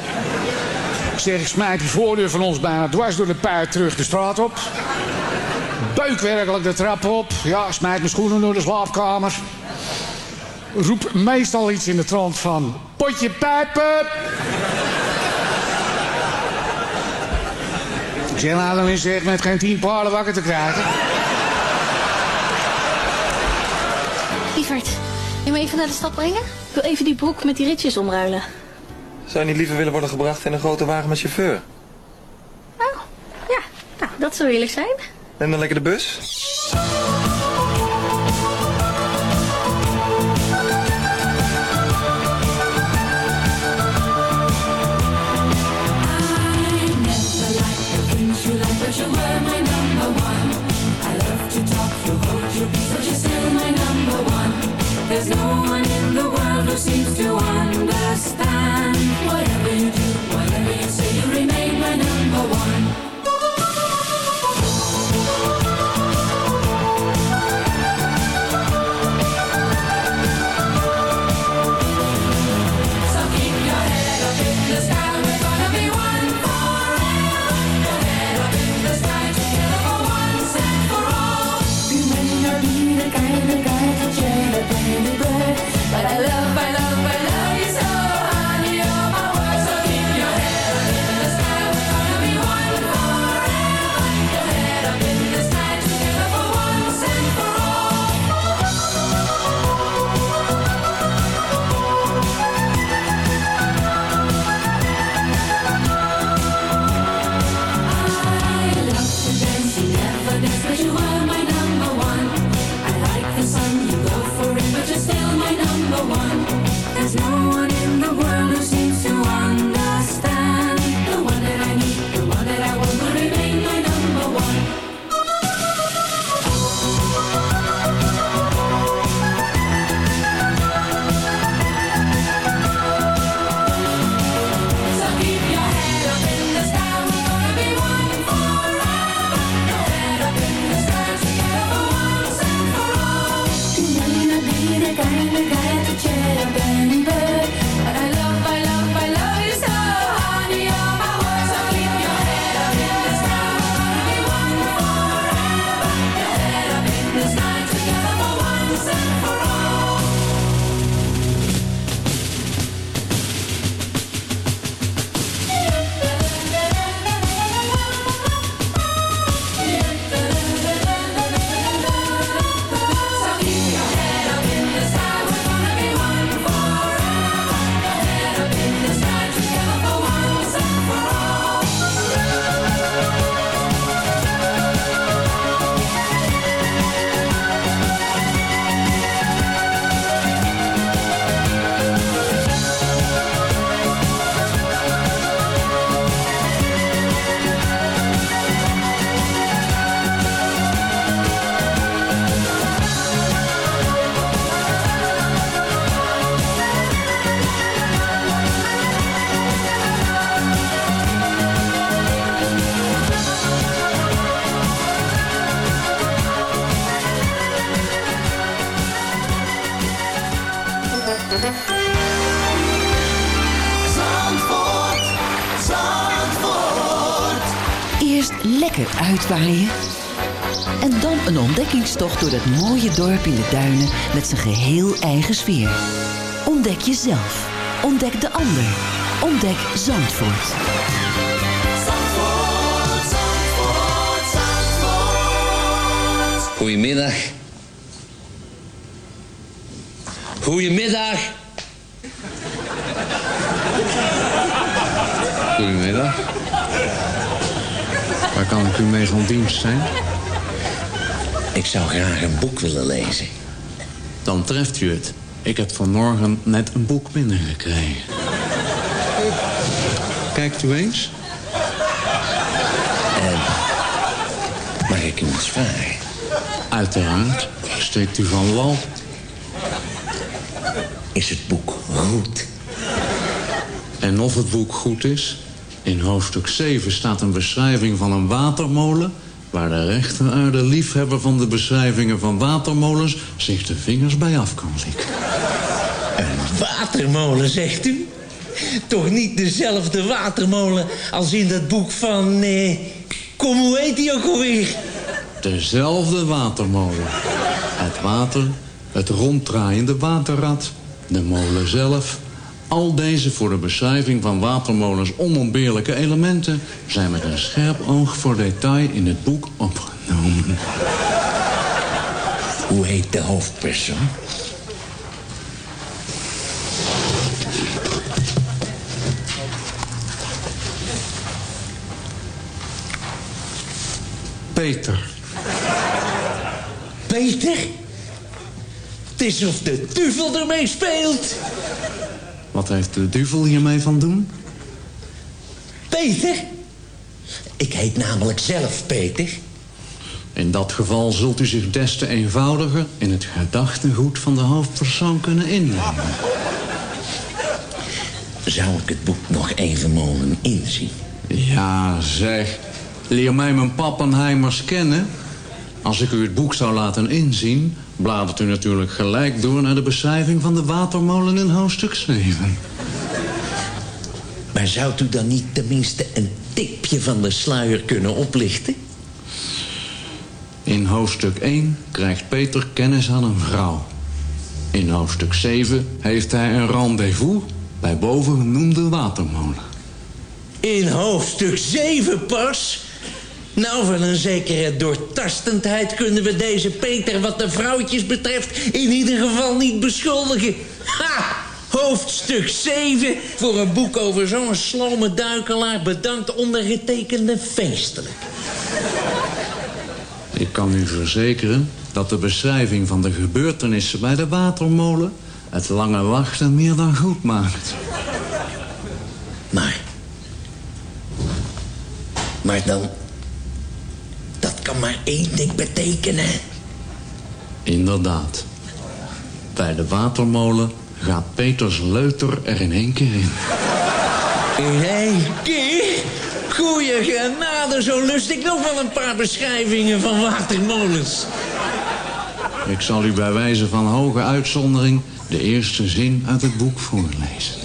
Ik zeg, ik smijt die voordeur van ons bijna dwars door de puit terug de straat op. Beuk werkelijk de trap op. Ja, smijt mijn schoenen door de slaapkamer roep meestal iets in de trant van... Potje pijpen! Ik zeg dan is echt met geen tien paarden wakker te krijgen. Lieverd, je me even naar de stad brengen? Ik wil even die broek met die ritjes omruilen. Zou je niet liever willen worden gebracht in een grote wagen met chauffeur? Oh, ja. Nou, dat zou eerlijk zijn. Neem dan lekker de bus. Ontdekkingstocht door dat mooie dorp in de duinen met zijn geheel eigen sfeer. Ontdek jezelf. Ontdek de ander. Ontdek Zandvoort. Zandvoort, Zandvoort, Zandvoort. Goedemiddag. Goedemiddag. Goedemiddag. Waar kan ik u mee van dienst zijn? Ik zou graag een boek willen lezen. Dan treft u het. Ik heb vanmorgen net een boek binnengekregen. Kijkt u eens? Mag ik u iets vragen? Uiteraard. Steekt u van wal. Is het boek goed? En of het boek goed is? In hoofdstuk 7 staat een beschrijving van een watermolen... waar de rechteraarde liefhebber van de beschrijvingen van watermolens... zich de vingers bij af kan likken. Een watermolen, zegt u? Toch niet dezelfde watermolen als in dat boek van... Eh, kom, hoe heet die ook alweer? Dezelfde watermolen. Het water, het ronddraaiende waterrad, de molen zelf... al deze voor de beschrijving van watermolens onontbeerlijke elementen... zijn met een scherp oog voor detail in het boek opgenomen. Hoe heet de hoofdpersoon? Peter. Peter? Het is of de duivel ermee speelt. Wat heeft de duivel hiermee van doen? Peter? Ik heet namelijk zelf Peter. In dat geval zult u zich des te eenvoudiger... in het gedachtegoed van de hoofdpersoon kunnen innemen. Zou ik het boek nog even mogen inzien? Ja, zeg. Leer mij mijn pappenheimers kennen. Als ik u het boek zou laten inzien... bladert u natuurlijk gelijk door naar de beschrijving van de watermolen in hoofdstuk 7. Maar zou u dan niet tenminste een tipje van de sluier kunnen oplichten? In hoofdstuk 1 krijgt Peter kennis aan een vrouw. In hoofdstuk 7 heeft hij een rendezvous bij bovengenoemde watermolen. In hoofdstuk 7 pas? Nou, van een zekere doortastendheid kunnen we deze Peter wat de vrouwtjes betreft in ieder geval niet beschuldigen. Ha! Hoofdstuk 7 voor een boek over zo'n slome duikelaar bedankt ondergetekende feestelijk. Ik kan u verzekeren dat de beschrijving van de gebeurtenissen bij de watermolen... het lange wachten meer dan goed maakt. Maar... Maar dan... Kan maar één ding betekenen. Inderdaad. Bij de watermolen gaat Peters leuter er in één keer in. In één keer? Goeie genade, zo lust ik nog wel een paar beschrijvingen van watermolens. Ik zal u bij wijze van hoge uitzondering de eerste zin uit het boek voorlezen.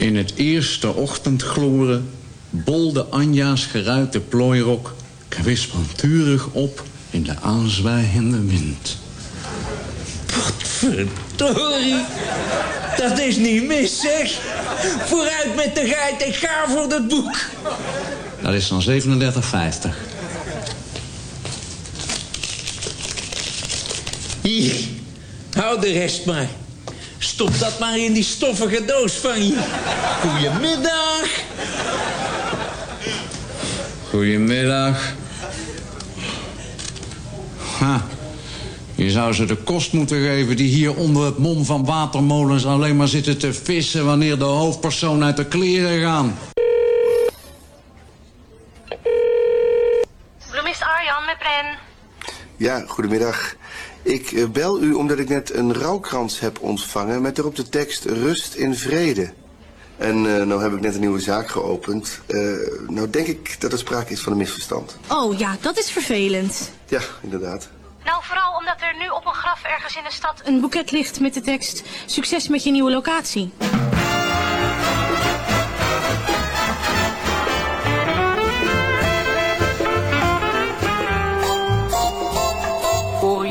In het eerste ochtendgloren bolde Anja's geruite plooirok kwispelturig op in de aanzwijgende wind. Verdorie, dat is niet mis, zeg. Vooruit met de geit, ik ga voor dat boek. Dat is dan 37,50. Hier, hou de rest maar. Stop dat maar in die stoffige doos van je. Goedemiddag. Goedemiddag. Ha. Je zou ze de kost moeten geven die hier onder het mom van watermolens alleen maar zitten te vissen wanneer de hoofdpersoon uit de kleren gaan. Bloemist Arjan met Bren. Ja, goedemiddag. Ik eh, bel u omdat ik net een rouwkrans heb ontvangen met erop de tekst Rust in Vrede. En eh nou heb ik net een nieuwe zaak geopend. Eh, nou denk ik dat er sprake is van een misverstand. Oh ja, dat is vervelend. Ja, inderdaad. Nou, vooral omdat er nu op een graf ergens in de stad een boeket ligt met de tekst... Succes met je nieuwe locatie.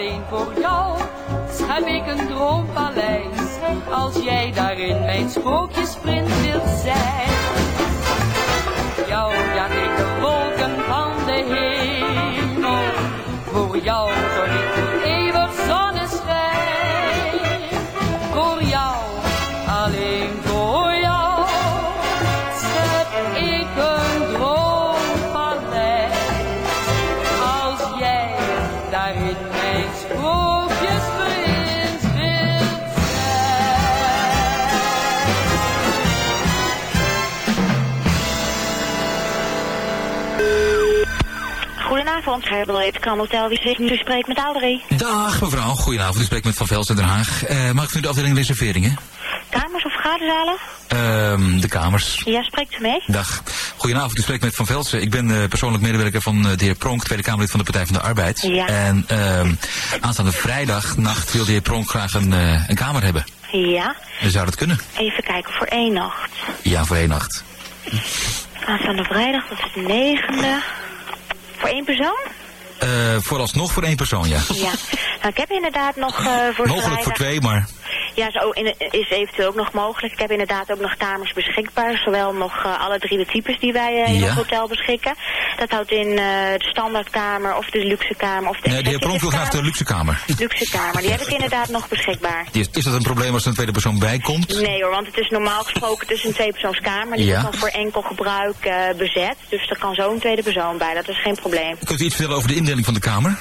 Alleen voor jou, schep ik een droompaleis. Als jij daarin mijn sprookjesprins wilt zijn. Jou Goedenavond, Herbal Hotel. Wie zit nu spreekt met Audrey? Dag mevrouw, goedenavond. U spreekt met Van Velsen Den Haag. Eh, mag ik nu de afdeling reserveringen? Kamers of vergaderzalen? Ehm, de kamers. Ja, spreekt u mee? Dag. Goedenavond, u spreekt met Van Velsen. Ik ben eh, persoonlijk medewerker van eh, de heer Pronk, Tweede Kamerlid van de Partij van de Arbeid. Ja. En ehm, aanstaande vrijdagnacht wil de heer Pronk graag een, een kamer hebben. Ja. En zou dat kunnen? Even kijken, voor één nacht. Ja, voor één nacht. Aanstaande vrijdag, dat is de negende. Voor één persoon? Eh, vooralsnog voor één persoon, ja. Ja. Nou, ik heb inderdaad nog eh, voor Mogelijk voor twee, maar... Ja, zo in, is eventueel ook nog mogelijk. Ik heb inderdaad ook nog kamers beschikbaar. Zowel nog eh, alle drie de types die wij eh, in Ja. het hotel beschikken. Dat houdt in eh, de standaardkamer of de luxe kamer of de Nee, de heer Pronk wil graag de luxe kamer. luxe kamer. Die heb ik inderdaad nog beschikbaar. Is, is dat een probleem als er een tweede persoon bij komt? Nee hoor, want het is normaal gesproken is een tweepersoonskamer. Die Ja. wordt dan voor enkel gebruik bezet. Dus er kan zo'n tweede persoon bij. Dat is geen probleem. Kunt u iets vertellen over de indeling van de kamer?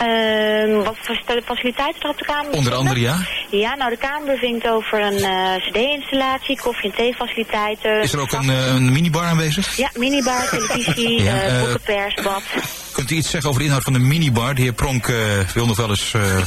Ehm, wat voor faciliteiten er op de kamer Onder andere, ja. Ja, nou de kamer bevindt over een eh, cd-installatie, koffie- en theefaciliteiten. Is er ook een, eh, een minibar aanwezig? Ja, minibar, televisie, Ja, eh, boekenpers, bad. Kunt u iets zeggen over de inhoud van de minibar? De heer Pronk eh, wil nog wel eens... eh,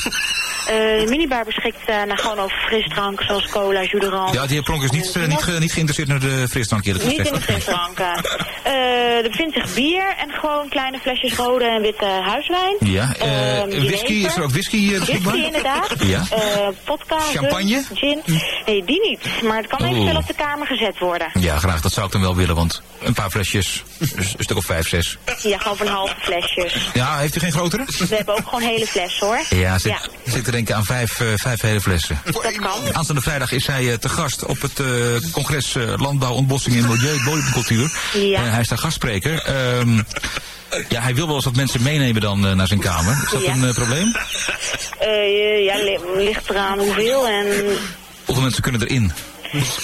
Eh, de minibar beschikt nou, gewoon over frisdrank zoals cola, jus d'orange. ja, de heer Pronk is niet, niet, ge- niet geïnteresseerd naar de frisdrank eerlijk Niet in de frisdranken. Eh, er bevindt zich bier en gewoon kleine flesjes rode en witte huiswijn. Ja, eh, Ehm, whisky, is er ook whisky eh, beschikbaar? Whisky inderdaad. Ja. Vodka, Champagne? gin. Nee, die niet. Maar het kan Oeh. eventueel op de kamer gezet worden. Ja, graag. Dat zou ik dan wel willen, want een paar flesjes, een stuk of vijf, zes. Ja, gewoon van halve flesjes. Ja, heeft u geen grotere? We hebben ook gewoon hele flessen hoor. Ja, zit, zit te denken aan vijf, eh, vijf hele flessen. Dat kan. Aanstaande vrijdag is hij eh, te gast op het eh, congres Landbouw, Ontbossing en Milieu, Bodemcultuur. Ja. Hij is daar gastspreker. Ehm, ja, hij wil wel eens wat mensen meenemen dan naar zijn kamer. Is dat Ja. een probleem? Ja, li- ligt eraan hoeveel en Hoeveel mensen kunnen erin?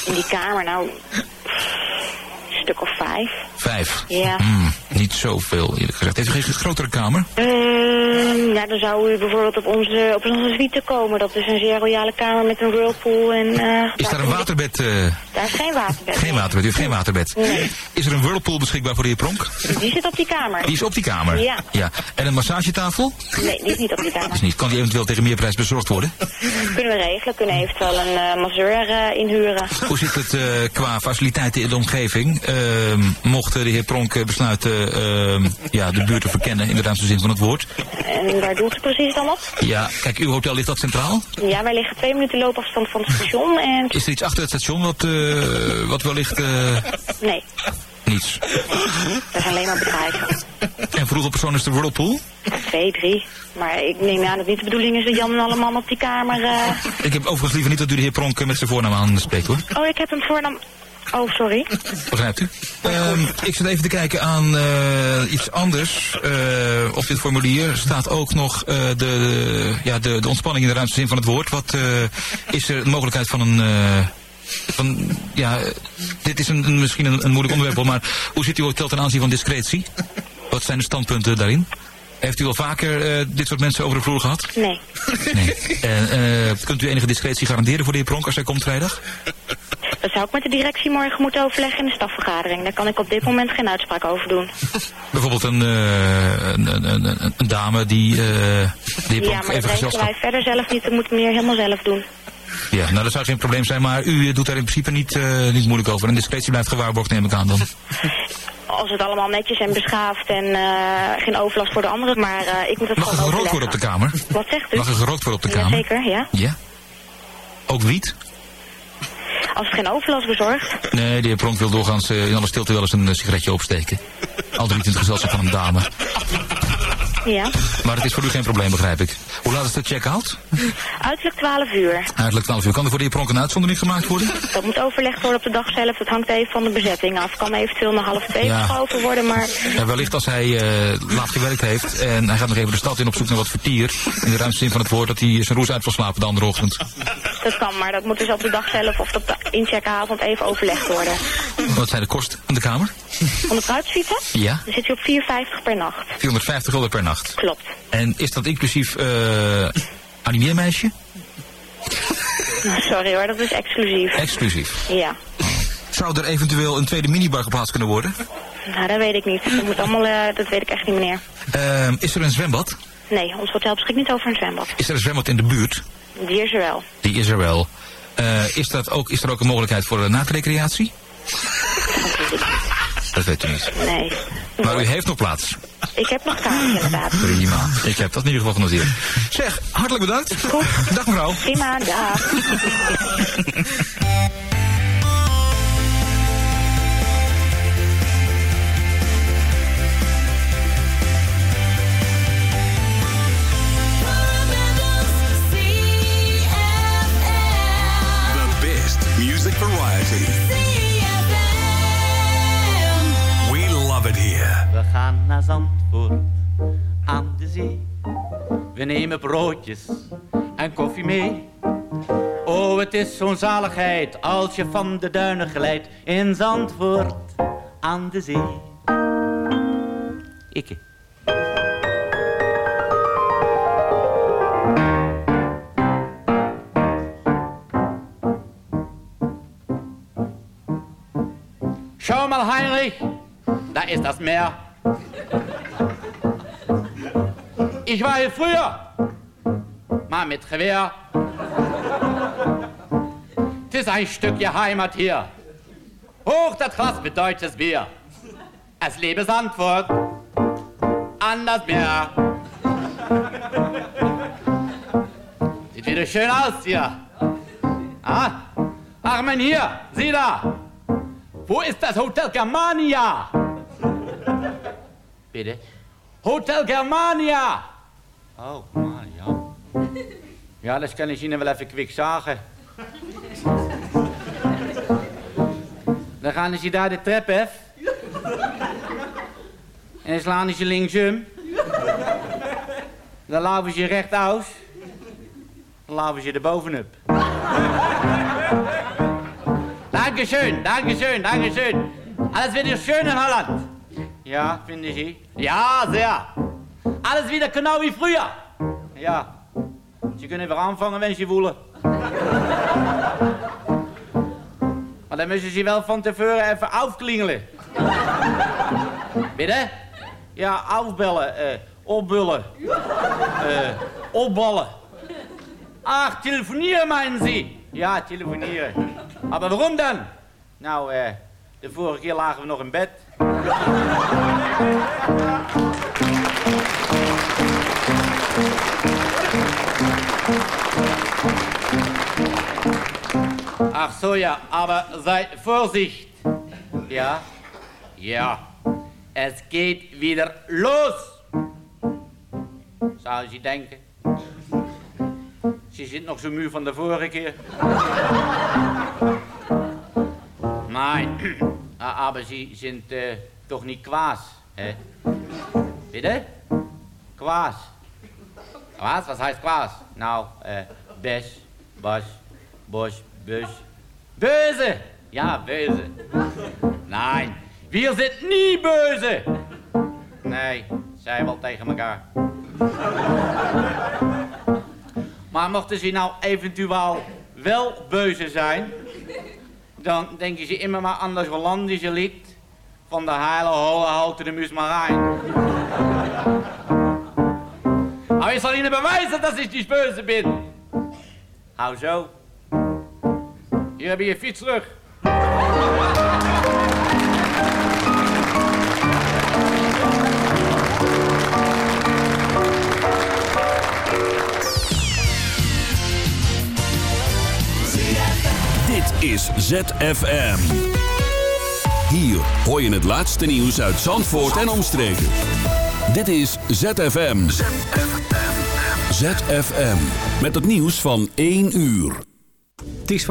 in die kamer nou een stuk of vijf. Vijf. Ja. Hmm, niet zoveel, eerlijk gezegd. Heeft u geen grotere kamer? Ehm, ja, dan zou u bijvoorbeeld op onze, op onze suite komen. Dat is een zeer royale kamer met een whirlpool en... eh, Is daar een waterbed? eh, Daar is geen waterbed. geen waterbed, u heeft geen waterbed. Nee. Is er een whirlpool beschikbaar voor de heer Pronk? Die zit op die kamer. Die is op die kamer? Ja. ja. En een massagetafel? Nee, die is niet op die kamer. Is niet. Kan die eventueel tegen meerprijs bezorgd worden? Kunnen we regelen. Kunnen eventueel een eh masseur inhuren. Hoe zit het qua faciliteiten in de omgeving? Ehm, mocht de heer Pronk eh, besluiten ehm, ja, de buurt te verkennen, in de zin van het woord? En waar doet het precies dan op? Ja, kijk, uw hotel ligt dat centraal? Ja, wij liggen twee minuten loopafstand van het station en... Is er iets achter het station wat, eh, wat wellicht... eh, Nee, niets. dat zijn alleen maar bedrijven. En voor hoeveel personen is de whirlpool? Twee, drie. Maar ik neem aan dat niet de bedoeling is dat Jan en alle man op die kamer... eh, Ik heb overigens liever niet dat u de heer Pronk eh, met zijn voornaam aanspreekt hoor. Oh, ik heb hem voornaam... Oh, sorry. Begrijpt u? Ehm, ik zit even te kijken aan eh, iets anders. Eh, op dit formulier staat ook nog eh, de, ja, de, de ontspanning in de ruimste zin van het woord. Wat is er de mogelijkheid van een... van, ja, dit is een, een- misschien een, een moeilijk onderwerp, maar hoe zit uw hotel ten aanzien van discretie? Wat zijn de standpunten daarin? Heeft u al vaker dit soort mensen over de vloer gehad? Nee. Nee. En, kunt u enige discretie garanderen voor de heer Pronk als hij komt vrijdag? Dat zou ik met de directie morgen moeten overleggen in de stafvergadering. Daar kan ik op dit moment geen uitspraak over doen. Bijvoorbeeld een, eh, een, een, een, dame die, eh die ja, maar even dat regelen wij verder zelf niet. Dat moeten we meer helemaal zelf doen. Ja, nou dat zou geen probleem zijn, maar u eh, doet daar in principe niet, niet moeilijk over. En discretie blijft gewaarborgd, neem ik aan dan. Als het allemaal netjes en beschaafd en geen overlast voor de anderen. Maar ik moet het Mag er gewoon gerookt worden op de kamer? Wat zegt u? Mag er gerookt worden op de kamer? Jazeker, ja. Ja? Ook wiet? Als het geen overlast bezorgt. Nee, de heer Pronk wil doorgaans eh, in alle stilte wel eens een eh, sigaretje opsteken. Altijd niet in het gezelschap van een dame. Ja. Maar het is voor u geen probleem, begrijp ik. Hoe laat is de check-out? Uiterlijk 12 uur. Uiterlijk 12 uur. Kan er voor de heer Pronk een uitzondering gemaakt worden? Dat moet overlegd worden op de dag zelf. Dat hangt even van de bezetting af. Kan eventueel naar half twee Ja. geschoven worden, maar... Ja, wellicht als hij eh, laat gewerkt heeft en hij gaat nog even de stad in op zoek naar wat vertier. In de ruimste zin van het woord dat hij zijn roes uit wil slapen de andere ochtend. Dat kan, maar dat moet dus op de dag zelf of op de incheckavond even overlegd worden. Wat zijn de kosten van de kamer? Om de kruidsuite? Ja. Dan zit je op 4,50 per nacht. 450 gulden per nacht. Klopt. En is dat inclusief eh animeermeisje? Sorry hoor, dat is exclusief. Exclusief. Ja. Zou er eventueel een tweede minibar geplaatst kunnen worden? Nou, dat weet ik niet. Dat, moet allemaal, eh, dat weet ik echt niet, meneer. Ehm, is er een zwembad? Nee, ons hotel beschikt niet over een zwembad. Is er een zwembad in de buurt? Die is er wel. Die is er wel. Eh, is, dat ook, is er ook een mogelijkheid voor uh, nachtrecreatie? Dat weet u niet. Nee. Maar u heeft nog plaats. Ik heb nog kaartjes inderdaad. Prima. Ik heb dat in ieder geval genoteerd. Zeg, hartelijk bedankt. Dag mevrouw. Prima, dag. The best music variety. Gaan naar Zandvoort aan de zee. We nemen broodjes en koffie mee. Oh, het is zo'n zaligheid als je van de duinen glijdt in Zandvoort aan de zee. Ikke. Schau mal, Heinrich, da ist das Meer. Ich war hier früher, mal mit Gewehr. Es ist ein Stückchen Heimat hier. Hoch das Glas mit deutsches Bier. Es lebe Sandfurt an das Meer. Sieht wieder schön aus hier. Ah, ach mein hier, sieh da. Wo ist das Hotel Germania? Bitte? Hotel Germania. Oh, Germania. Ja, das kann ich Ihnen wel even kwik sagen. Dan gaan ze daar de trap af. En dan slaan ze linksum. Dan laven ze rechtouts. Dan laven ze er bovenop. Dankeschön, Dankeschön, Dankeschön. Alles wieder schön in Holland. Ja, finde Sie? Ja, sehr. Alles wieder genau wie früher. Ja. Sie kunnen weer aanvangen, wenn Sie willen. Maar dan müssen Sie wel van tevoren even afklingelen. Bitte? Ja, afbellen, eh, opbullen, eh, opballen. Ach, telefonieren meinen Sie? Ja, telefonieren. Maar waarom dan? Nou, eh, de vorige keer lagen we nog in bed. Ach so, ja, aber sei Vorsicht. Ja? Ja. Es geht wieder los. Zou je denken? Ze zit nog zo muur van de vorige keer. Nein, Ah, aber Sie sind äh, doch nicht Quas, hä? Bitte? Quas. Was? Was heißt Quas? Nou, äh, Besch, Bosch, Bosch, Bösch. Böse! Ja, böse. Nein, wir sind nie böse. Nee, zij wel tegen elkaar. Maar mochten ze nou eventueel wel beuze zijn, dan denken ze immer maar aan dat Hollandische lied van de heile holle de Musmarijn. Maar ik zal Ihnen bewijzen dat ik niet böse bin. Hou zo. Hier heb je je fiets terug. Dit is ZFM. Hier hoor je het laatste nieuws uit Zandvoort en omstreken. Dit is ZFM. ZFM. Met het nieuws van 1 uur. Ties van